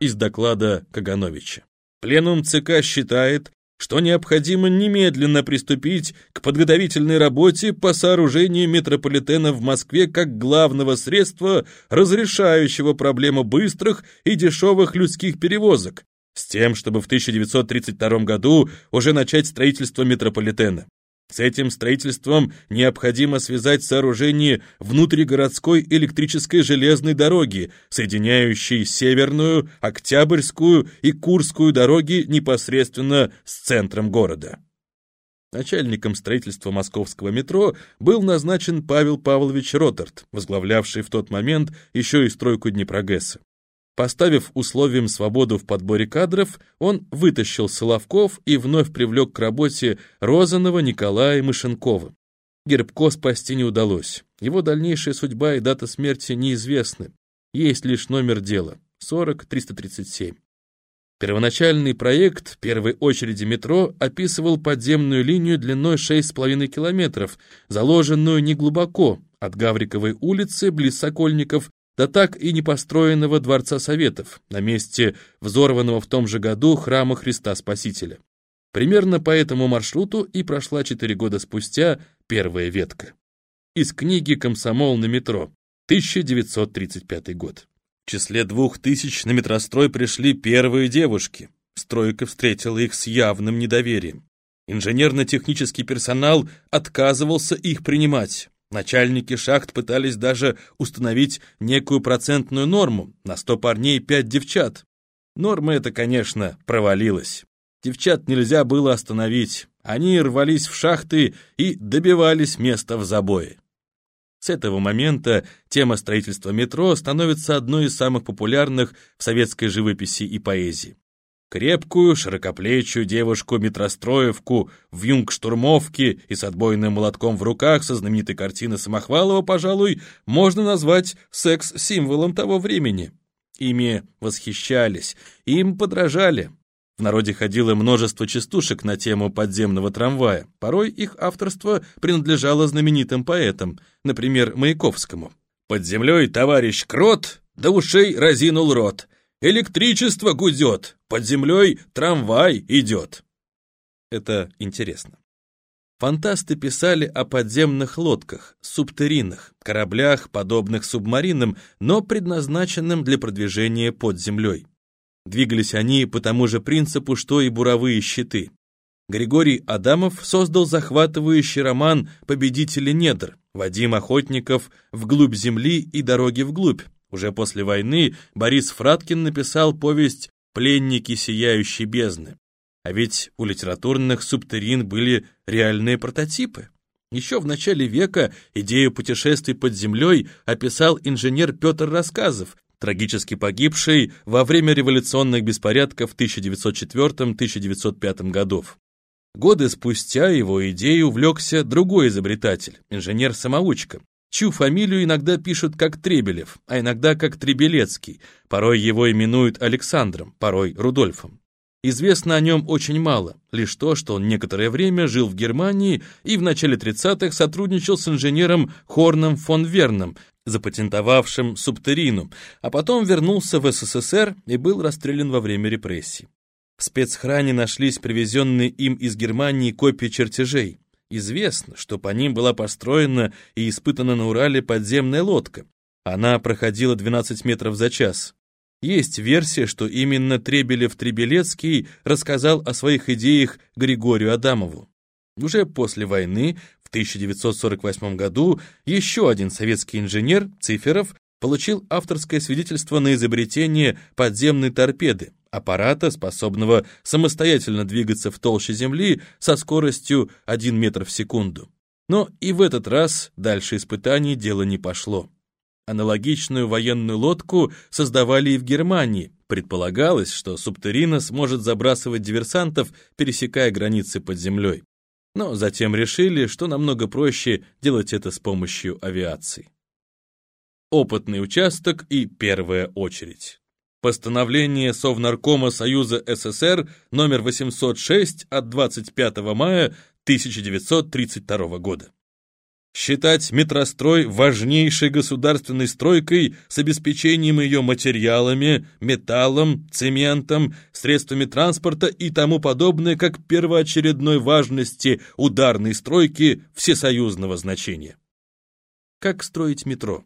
из доклада Кагановича. Пленум ЦК считает, что необходимо немедленно приступить к подготовительной работе по сооружению метрополитена в Москве как главного средства, разрешающего проблему быстрых и дешевых людских перевозок, с тем, чтобы в 1932 году уже начать строительство метрополитена. С этим строительством необходимо связать сооружение внутригородской электрической железной дороги, соединяющей Северную, Октябрьскую и Курскую дороги непосредственно с центром города. Начальником строительства московского метро был назначен Павел Павлович Ротард, возглавлявший в тот момент еще и стройку Днепрогресса. Поставив условием свободу в подборе кадров, он вытащил Соловков и вновь привлек к работе Розанова, Николая и Мышенкова. Гербко спасти не удалось. Его дальнейшая судьба и дата смерти неизвестны. Есть лишь номер дела — 40-337. Первоначальный проект первой очереди метро описывал подземную линию длиной 6,5 километров, заложенную неглубоко, от Гавриковой улицы, близ Сокольников, до так и не построенного Дворца Советов на месте взорванного в том же году храма Христа Спасителя. Примерно по этому маршруту и прошла четыре года спустя первая ветка. Из книги «Комсомол на метро», 1935 год. В числе двух тысяч на метрострой пришли первые девушки. Стройка встретила их с явным недоверием. Инженерно-технический персонал отказывался их принимать. Начальники шахт пытались даже установить некую процентную норму на 100 парней и 5 девчат. Норма эта, конечно, провалилась. Девчат нельзя было остановить. Они рвались в шахты и добивались места в забое. С этого момента тема строительства метро становится одной из самых популярных в советской живописи и поэзии. Крепкую, широкоплечую девушку-метростроевку в юнг-штурмовке и с отбойным молотком в руках со знаменитой картины Самохвалова, пожалуй, можно назвать секс-символом того времени. Ими восхищались, им подражали. В народе ходило множество частушек на тему подземного трамвая. Порой их авторство принадлежало знаменитым поэтам, например, Маяковскому. «Под землей товарищ Крот до ушей разинул рот. Электричество гудет, под землей трамвай идет. Это интересно. Фантасты писали о подземных лодках, субтеринах, кораблях, подобных субмаринам, но предназначенным для продвижения под землей. Двигались они по тому же принципу, что и буровые щиты. Григорий Адамов создал захватывающий роман «Победители недр», Вадим Охотников «Вглубь земли и дороги вглубь», уже после войны Борис Фраткин написал повесть «Пленники сияющей бездны». А ведь у литературных субтерин были реальные прототипы. Еще в начале века идею путешествий под землей описал инженер Петр Рассказов, трагически погибший во время революционных беспорядков 1904-1905 годов. Годы спустя его идеей увлекся другой изобретатель, инженер-самоучка, чью фамилию иногда пишут как Требелев, а иногда как Требелецкий, порой его именуют Александром, порой Рудольфом. Известно о нем очень мало, лишь то, что он некоторое время жил в Германии и в начале 30-х сотрудничал с инженером Хорном фон Верном, запатентовавшим субтерину, а потом вернулся в СССР и был расстрелян во время репрессий. В спецхране нашлись привезенные им из Германии копии чертежей. Известно, что по ним была построена и испытана на Урале подземная лодка. Она проходила 12 метров за час. Есть версия, что именно Требелев-Требелецкий рассказал о своих идеях Григорию Адамову. Уже после войны, в 1948 году, еще один советский инженер, Циферов, получил авторское свидетельство на изобретение подземной торпеды, аппарата, способного самостоятельно двигаться в толще Земли со скоростью 1 метр в секунду. Но и в этот раз дальше испытаний дело не пошло. Аналогичную военную лодку создавали и в Германии. Предполагалось, что Субтерина сможет забрасывать диверсантов, пересекая границы под землей. Но затем решили, что намного проще делать это с помощью авиации. Опытный участок и первая очередь. Постановление Совнаркома Союза СССР номер 806 от 25 мая 1932 года. считать метрострой важнейшей государственной стройкой с обеспечением ее материалами, металлом, цементом, средствами транспорта и тому подобное как первоочередной важности ударной стройки всесоюзного значения. Как строить метро?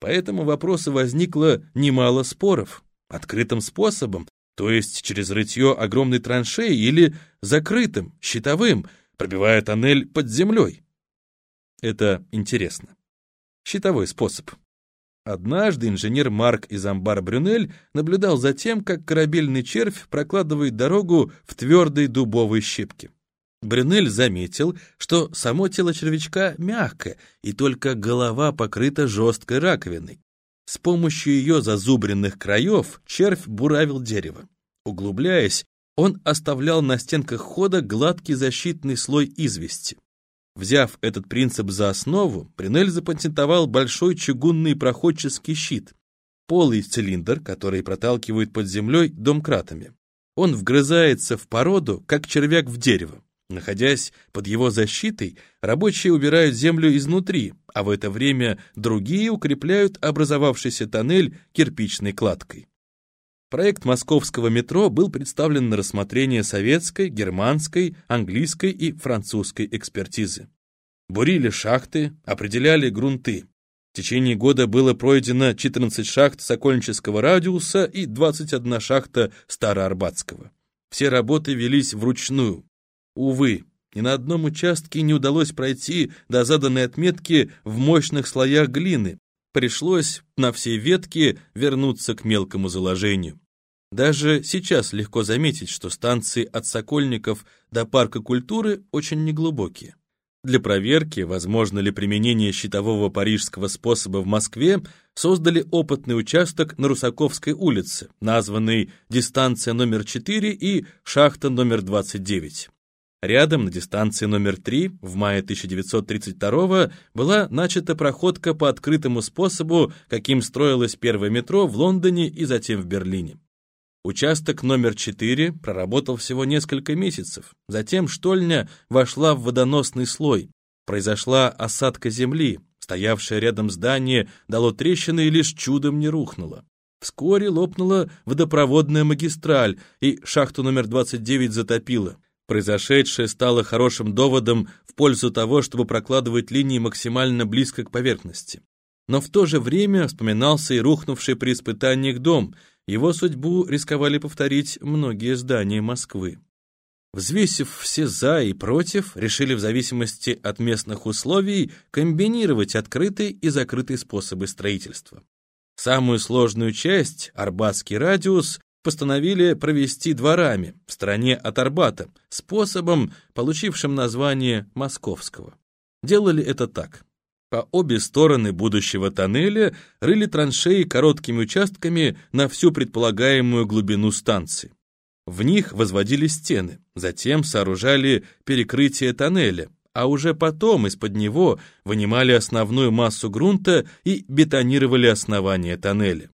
По этому вопросу возникло немало споров. Открытым способом, то есть через рытье огромной траншеи или закрытым, щитовым, пробивая тоннель под землей. Это интересно. Щитовой способ. Однажды инженер Марк из амбара Брюнель наблюдал за тем, как корабельный червь прокладывает дорогу в твердой дубовой щепке. Брюнель заметил, что само тело червячка мягкое, и только голова покрыта жесткой раковиной. С помощью ее зазубренных краев червь буравил дерево. Углубляясь, он оставлял на стенках хода гладкий защитный слой извести. Взяв этот принцип за основу, Принель запатентовал большой чугунный проходческий щит, полый цилиндр, который проталкивает под землей домкратами. Он вгрызается в породу, как червяк в дерево. Находясь под его защитой, рабочие убирают землю изнутри, а в это время другие укрепляют образовавшийся тоннель кирпичной кладкой. Проект московского метро был представлен на рассмотрение советской, германской, английской и французской экспертизы. Бурили шахты, определяли грунты. В течение года было пройдено 14 шахт Сокольнического радиуса и 21 шахта Староарбатского. Все работы велись вручную. Увы, ни на одном участке не удалось пройти до заданной отметки в мощных слоях глины. Пришлось на все ветки вернуться к мелкому заложению. Даже сейчас легко заметить, что станции от Сокольников до Парка культуры очень неглубокие. Для проверки, возможно ли применение щитового парижского способа в Москве, создали опытный участок на Русаковской улице, названный «Дистанция номер 4» и «Шахта номер 29». Рядом, на дистанции номер 3, в мае 1932 была начата проходка по открытому способу, каким строилось первое метро в Лондоне и затем в Берлине. Участок номер 4 проработал всего несколько месяцев. Затем штольня вошла в водоносный слой. Произошла осадка земли. Стоявшее рядом здание дало трещины и лишь чудом не рухнуло. Вскоре лопнула водопроводная магистраль, и шахту номер 29 затопило. Произошедшее стало хорошим доводом в пользу того, чтобы прокладывать линии максимально близко к поверхности. Но в то же время вспоминался и рухнувший при испытаниях дом. Его судьбу рисковали повторить многие здания Москвы. Взвесив все «за» и «против», решили в зависимости от местных условий комбинировать открытый и закрытый способы строительства. Самую сложную часть, Арбатский радиус, постановили провести дворами в стороне от Арбата, способом, получившим название Московского. Делали это так. По обе стороны будущего тоннеля рыли траншеи короткими участками на всю предполагаемую глубину станции. В них возводили стены, затем сооружали перекрытие тоннеля, а уже потом из-под него вынимали основную массу грунта и бетонировали основание тоннеля.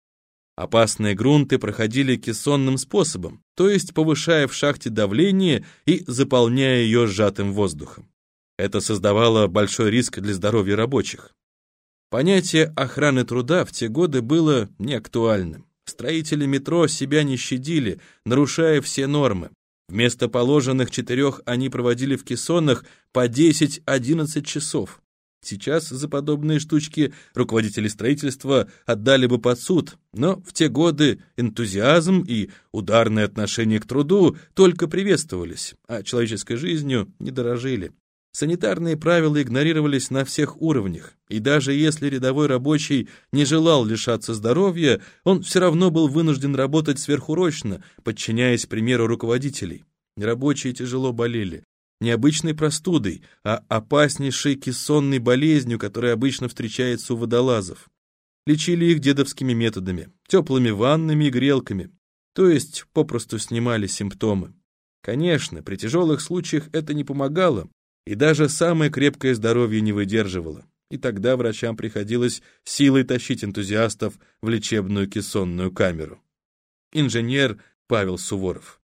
Опасные грунты проходили кессонным способом, то есть повышая в шахте давление и заполняя ее сжатым воздухом. Это создавало большой риск для здоровья рабочих. Понятие охраны труда в те годы было неактуальным. Строители метро себя не щадили, нарушая все нормы. Вместо положенных четырех они проводили в кессонах по 10-11 часов. Сейчас за подобные штучки руководители строительства отдали бы под суд, но в те годы энтузиазм и ударное отношение к труду только приветствовались, а человеческой жизнью не дорожили. Санитарные правила игнорировались на всех уровнях, и даже если рядовой рабочий не желал лишаться здоровья, он все равно был вынужден работать сверхурочно, подчиняясь примеру руководителей. Рабочие тяжело болели, необычной простудой, а опаснейшей кессонной болезнью, которая обычно встречается у водолазов. Лечили их дедовскими методами, теплыми ваннами и грелками, то есть попросту снимали симптомы. Конечно, при тяжелых случаях это не помогало, и даже самое крепкое здоровье не выдерживало, и тогда врачам приходилось силой тащить энтузиастов в лечебную кессонную камеру. Инженер Павел Суворов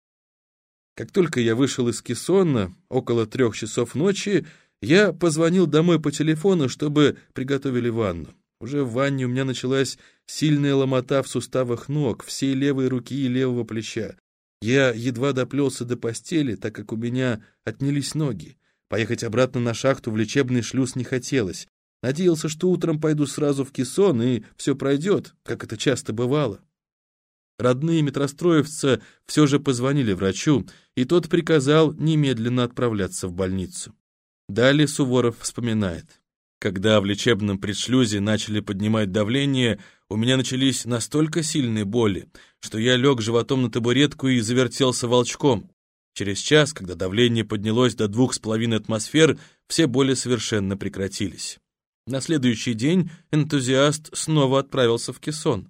как только я вышел из кессона, около трех часов ночи, Я позвонил домой по телефону, чтобы приготовили ванну. Уже в ванне у меня началась сильная ломота в суставах ног, всей левой руки и левого плеча. Я едва доплелся до постели, так как у меня отнялись ноги. Поехать обратно на шахту в лечебный шлюз не хотелось. Надеялся, что утром пойду сразу в кессон, и все пройдет, как это часто бывало. Родные метростроевца все же позвонили врачу, и тот приказал немедленно отправляться в больницу. Далее Суворов вспоминает. Когда в лечебном предшлюзе начали поднимать давление, у меня начались настолько сильные боли, что я лег животом на табуретку и завертелся волчком. Через час, когда давление поднялось до двух с половиной атмосфер, все боли совершенно прекратились. На следующий день энтузиаст снова отправился в кессон.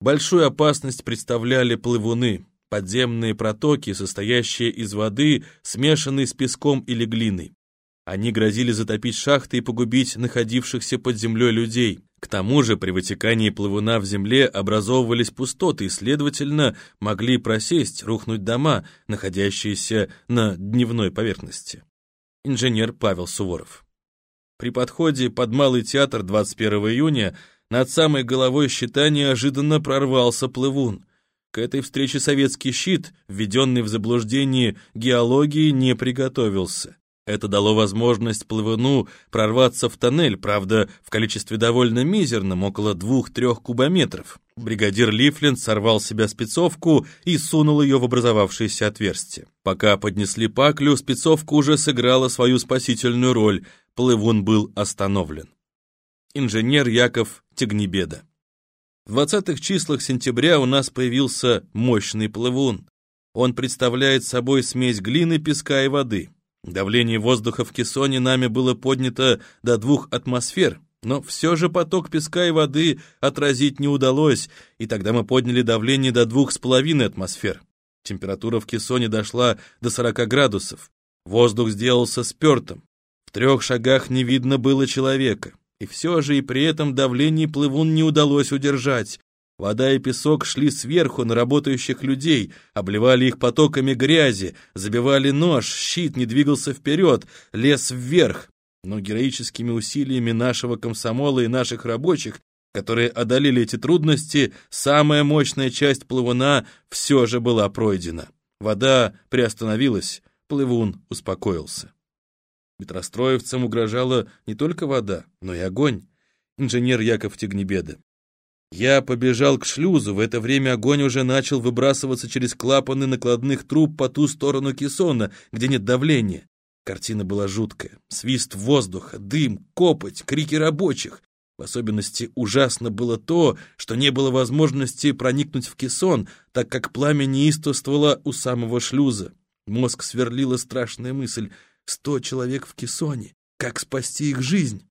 Большую опасность представляли плывуны, подземные протоки, состоящие из воды, смешанной с песком или глиной. Они грозили затопить шахты и погубить находившихся под землей людей. К тому же при вытекании плавуна в земле образовывались пустоты и, следовательно, могли просесть, рухнуть дома, находящиеся на дневной поверхности. Инженер Павел Суворов. При подходе под Малый театр 21 июня над самой головой щита неожиданно прорвался плывун. К этой встрече советский щит, введенный в заблуждение геологии, не приготовился. Это дало возможность плывуну прорваться в тоннель, правда, в количестве довольно мизерном, около двух-трех кубометров. Бригадир Лифлин сорвал с себя спецовку и сунул ее в образовавшееся отверстие. Пока поднесли паклю, спецовка уже сыграла свою спасительную роль, плывун был остановлен. Инженер Яков Тегнебеда. В 20-х числах сентября у нас появился мощный плывун. Он представляет собой смесь глины, песка и воды. Давление воздуха в кессоне нами было поднято до двух атмосфер, но все же поток песка и воды отразить не удалось, и тогда мы подняли давление до двух с половиной атмосфер. Температура в кессоне дошла до 40 градусов. Воздух сделался спертым. В трех шагах не видно было человека. И все же и при этом давление плывун не удалось удержать. Вода и песок шли сверху на работающих людей, обливали их потоками грязи, забивали нож, щит не двигался вперед, лез вверх. Но героическими усилиями нашего комсомола и наших рабочих, которые одолели эти трудности, самая мощная часть плывуна все же была пройдена. Вода приостановилась, плывун успокоился. Метростроевцам угрожала не только вода, но и огонь. Инженер Яков Тегнебеда. Я побежал к шлюзу, в это время огонь уже начал выбрасываться через клапаны накладных труб по ту сторону кессона, где нет давления. Картина была жуткая. Свист воздуха, дым, копоть, крики рабочих. В особенности ужасно было то, что не было возможности проникнуть в кессон, так как пламя неистовствовало у самого шлюза. Мозг сверлила страшная мысль — сто человек в кессоне. Как спасти их жизнь?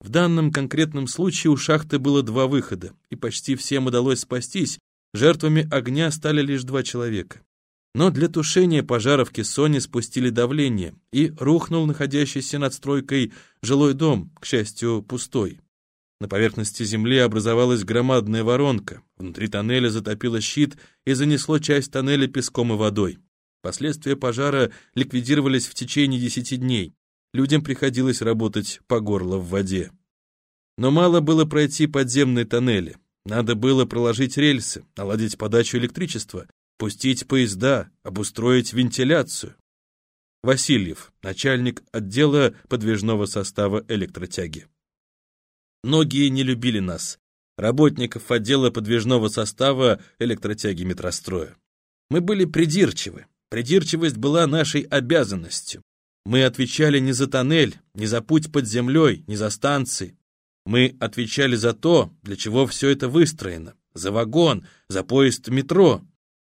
В данном конкретном случае у шахты было два выхода, и почти всем удалось спастись, жертвами огня стали лишь два человека. Но для тушения пожара в кессоне спустили давление, и рухнул находящийся над стройкой жилой дом, к счастью, пустой. На поверхности земли образовалась громадная воронка, внутри тоннеля затопило щит и занесло часть тоннеля песком и водой. Последствия пожара ликвидировались в течение десяти дней, людям приходилось работать по горло в воде. Но мало было пройти подземные тоннели. Надо было проложить рельсы, наладить подачу электричества, пустить поезда, обустроить вентиляцию. Васильев, начальник отдела подвижного состава электротяги. Многие не любили нас, работников отдела подвижного состава электротяги метростроя. Мы были придирчивы. Придирчивость была нашей обязанностью. Мы отвечали не за тоннель, не за путь под землей, не за станции. Мы отвечали за то, для чего все это выстроено, за вагон, за поезд метро.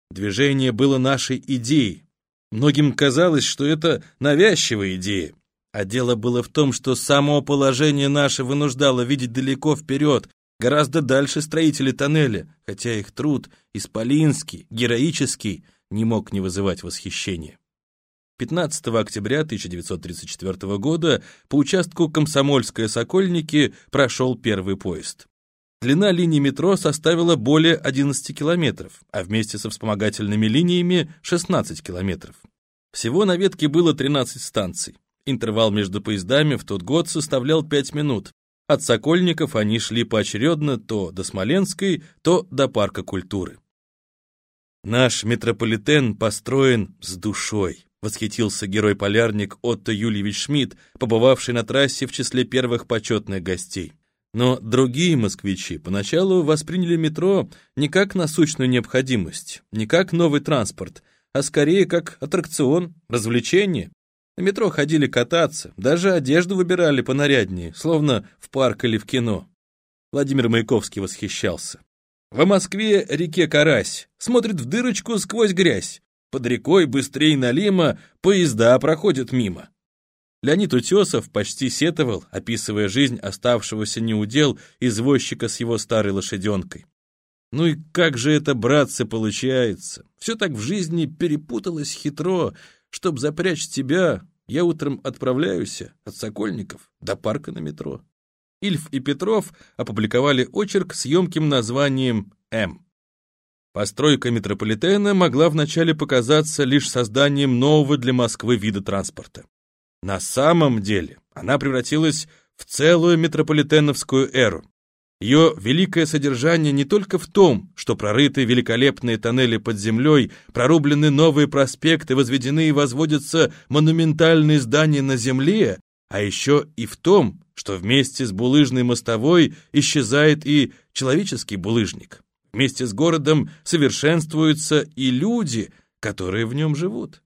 Движение было нашей идеей. Многим казалось, что это навязчивая идея. А дело было в том, что само положение наше вынуждало видеть далеко вперед, гораздо дальше строители тоннеля, хотя их труд, исполинский, героический, не мог не вызывать восхищения. 15 октября 1934 года по участку Комсомольская-Сокольники прошел первый поезд. Длина линии метро составила более 11 километров, а вместе со вспомогательными линиями 16 километров. Всего на ветке было 13 станций. Интервал между поездами в тот год составлял 5 минут. От Сокольников они шли поочередно то до Смоленской, то до Парка культуры. «Наш метрополитен построен с душой», — восхитился герой-полярник Отто Юльевич Шмидт, побывавший на трассе в числе первых почетных гостей. Но другие москвичи поначалу восприняли метро не как насущную необходимость, не как новый транспорт, а скорее как аттракцион, развлечение. На метро ходили кататься, даже одежду выбирали понаряднее, словно в парк или в кино. Владимир Маяковский восхищался. В Москве реке Карась, смотрит в дырочку сквозь грязь. Под рекой быстрее налима, поезда проходят мимо. Леонид Утесов почти сетовал, описывая жизнь оставшегося неудел извозчика с его старой лошаденкой. Ну и как же это, братцы, получается? Все так в жизни перепуталось хитро. Чтоб запрячь тебя, я утром отправляюсь от Сокольников до парка на метро. Ильф и Петров опубликовали очерк с емким названием «М». Постройка метрополитена могла вначале показаться лишь созданием нового для Москвы вида транспорта. На самом деле она превратилась в целую метрополитеновскую эру. Ее великое содержание не только в том, что прорыты великолепные тоннели под землей, прорублены новые проспекты, возведены и возводятся монументальные здания на земле, а еще и в том, что вместе с булыжной мостовой исчезает и человеческий булыжник. Вместе с городом совершенствуются и люди, которые в нем живут.